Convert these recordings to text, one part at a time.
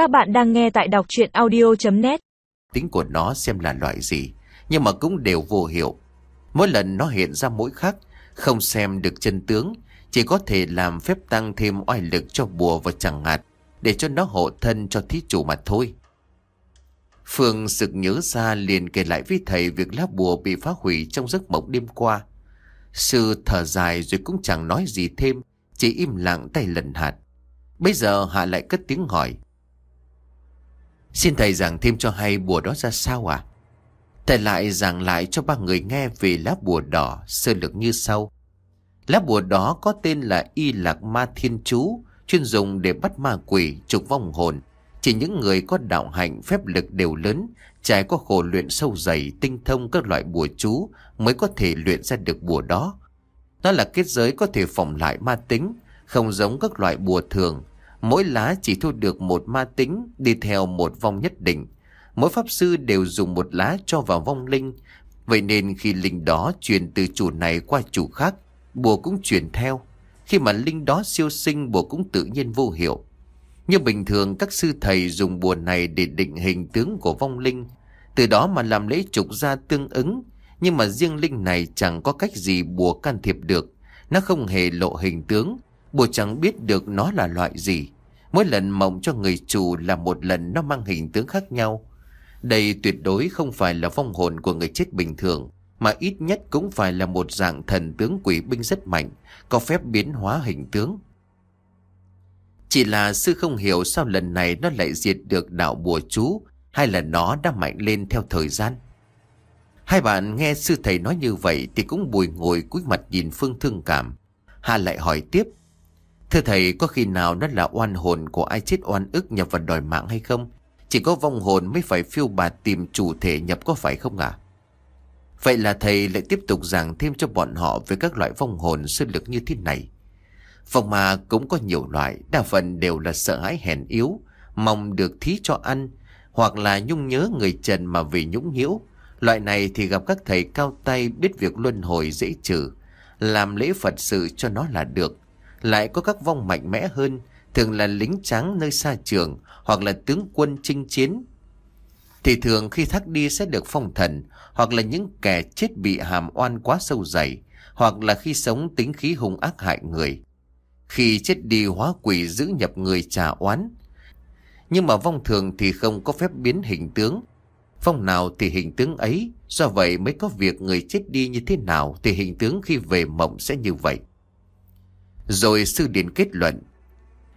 Các bạn đang nghe tại đọc chuyện audio.net Tính của nó xem là loại gì, Nhưng mà cũng đều vô hiệu. Mỗi lần nó hiện ra mỗi khác, Không xem được chân tướng, Chỉ có thể làm phép tăng thêm oai lực cho bùa và chẳng hạt Để cho nó hộ thân cho thí chủ mà thôi. Phương sực nhớ ra liền kể lại với thầy Việc lá bùa bị phá hủy trong giấc mộng đêm qua. Sư thở dài rồi cũng chẳng nói gì thêm, Chỉ im lặng tay lần hạt. Bây giờ Hạ lại cất tiếng hỏi Xin thầy giảng thêm cho hay bùa đó ra sao à? Thầy lại giảng lại cho ba người nghe về lá bùa đỏ sơ lược như sau. Lá bùa đó có tên là Y Lạc Ma Thiên Chú, chuyên dùng để bắt ma quỷ, trục vong hồn. Chỉ những người có đạo hạnh phép lực đều lớn, trải qua khổ luyện sâu dày, tinh thông các loại bùa chú mới có thể luyện ra được bùa đó. Nó là kết giới có thể phòng lại ma tính, không giống các loại bùa thường, Mỗi lá chỉ thu được một ma tính đi theo một vong nhất định. Mỗi pháp sư đều dùng một lá cho vào vong linh. Vậy nên khi linh đó truyền từ chủ này qua chủ khác, bùa cũng truyền theo. Khi mà linh đó siêu sinh bùa cũng tự nhiên vô hiệu. Như bình thường các sư thầy dùng bùa này để định hình tướng của vong linh. Từ đó mà làm lễ trục ra tương ứng. Nhưng mà riêng linh này chẳng có cách gì bùa can thiệp được. Nó không hề lộ hình tướng Bố chẳng biết được nó là loại gì Mỗi lần mộng cho người chủ là một lần nó mang hình tướng khác nhau Đây tuyệt đối không phải là vong hồn của người chết bình thường, Mà ít nhất cũng phải là một dạng thần tướng quỷ binh rất mạnh, Có phép biến hóa hình tướng Chỉ là sư không hiểu sao lần này nó lại diệt được đạo bùa chú, Hay là nó đã mạnh lên theo thời gian Hai bạn nghe sư thầy nói như vậy thì cũng bùi ngồi cúi mặt nhìn Phương thương cảm. Hà lại hỏi tiếp. Thưa thầy có khi nào nó là oan hồn của ai chết oan ức nhập vào đòi mạng hay không? Chỉ có vong hồn mới phải phiêu bạt tìm chủ thể nhập có phải không ạ? À? Vậy là thầy lại tiếp tục giảng thêm cho bọn họ về các loại vong hồn sư lực như thế này. Vong ma cũng có nhiều loại, đa phần đều là sợ hãi hèn yếu, mong được thí cho ăn, hoặc là nhung nhớ người trần mà vì nhũng nhiễu. Loại này thì gặp các thầy cao tay biết việc luân hồi dễ trừ, làm lễ Phật sự cho nó là được lại có các vong mạnh mẽ hơn, thường là lính trắng nơi xa trường hoặc là tướng quân chinh chiến. Thì thường khi thác đi sẽ được phong thần, hoặc là những kẻ chết bị hàm oan quá sâu dày, hoặc là khi sống tính khí hung ác hại người. Khi chết đi hóa quỷ giữ nhập người trả oán. Nhưng mà vong thường thì không có phép biến hình tướng. Vong nào thì hình tướng ấy, do vậy mới có việc người chết đi như thế nào thì hình tướng khi về mộng sẽ như vậy. Rồi sư điển kết luận.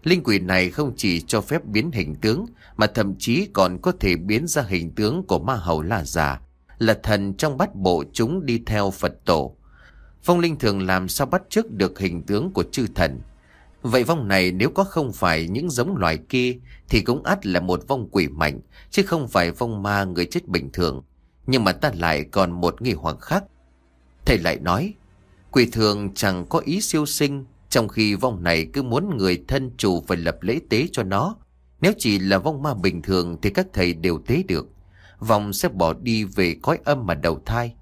Linh quỷ này không chỉ cho phép biến hình tướng, mà thậm chí còn có thể biến ra hình tướng của ma hầu la già, là thần trong bát bộ chúng đi theo Phật tổ. Phong linh thường làm sao bắt chước được hình tướng của chư thần. Vậy vong này nếu có không phải những giống loài kia thì cũng ắt là một vong quỷ mạnh, chứ không phải vong ma người chết bình thường. Nhưng mà ta lại còn một nghi hoặc khác. Thầy lại nói, quỷ thường chẳng có ý siêu sinh, trong khi vong này cứ muốn người thân chủ phải lập lễ tế cho nó. Nếu chỉ là vong ma bình thường thì các thầy đều tế được. Vong sẽ bỏ đi về cõi âm mà đầu thai.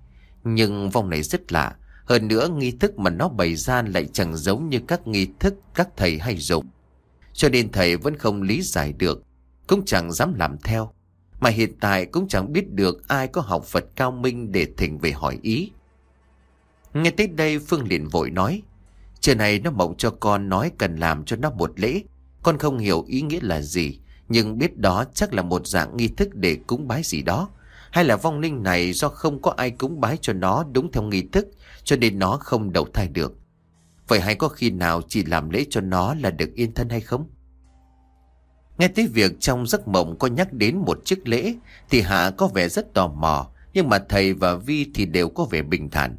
Nhưng vong này rất lạ. Hơn nữa, nghi thức mà nó bày ra lại chẳng giống như các nghi thức các thầy hay dùng. Cho nên thầy vẫn không lý giải được. Cũng chẳng dám làm theo. Mà hiện tại cũng chẳng biết được ai có học Phật cao minh để thỉnh về hỏi ý. Nghe tới đây, Phương liền vội nói. Trưa này nó mộng cho con nói cần làm cho nó một lễ. Con không hiểu ý nghĩa là gì, nhưng biết đó chắc là một dạng nghi thức để cúng bái gì đó. Hay là vong linh này do không có ai cúng bái cho nó đúng theo nghi thức, cho nên nó không đầu thai được. Vậy hay có khi nào chỉ làm lễ cho nó là được yên thân hay không? Nghe tới việc trong giấc mộng có nhắc đến một chiếc lễ thì Hạ có vẻ rất tò mò, nhưng mà thầy và Vi thì đều có vẻ bình thản.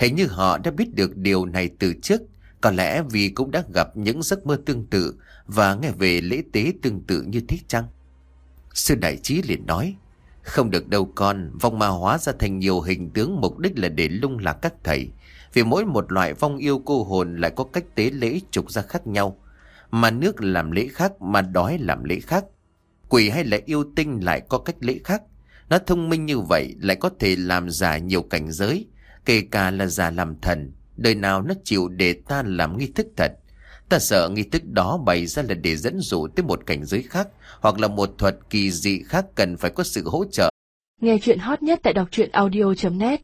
Hình như họ đã biết được điều này từ trước, có lẽ vì cũng đã gặp những giấc mơ tương tự và nghe về lễ tế tương tự như thế chăng? Sư Đại Trí liền nói, không được đâu con, vong ma hóa ra thành nhiều hình tướng mục đích là để lung lạc các thầy. Vì mỗi một loại vong yêu cô hồn lại có cách tế lễ trục ra khác nhau. Mà nước làm lễ khác, mà đói làm lễ khác. Quỷ hay là yêu tinh lại có cách lễ khác. Nó thông minh như vậy lại có thể làm giả nhiều cảnh giới, Kể cả là già làm thần, Đời nào nó chịu để ta làm nghi thức thật Ta sợ nghi thức đó bày ra là để dẫn dụ tới một cảnh giới khác, hoặc là một thuật kỳ dị khác cần phải có sự hỗ trợ. Nghe chuyện hot nhất tại đọc audio.net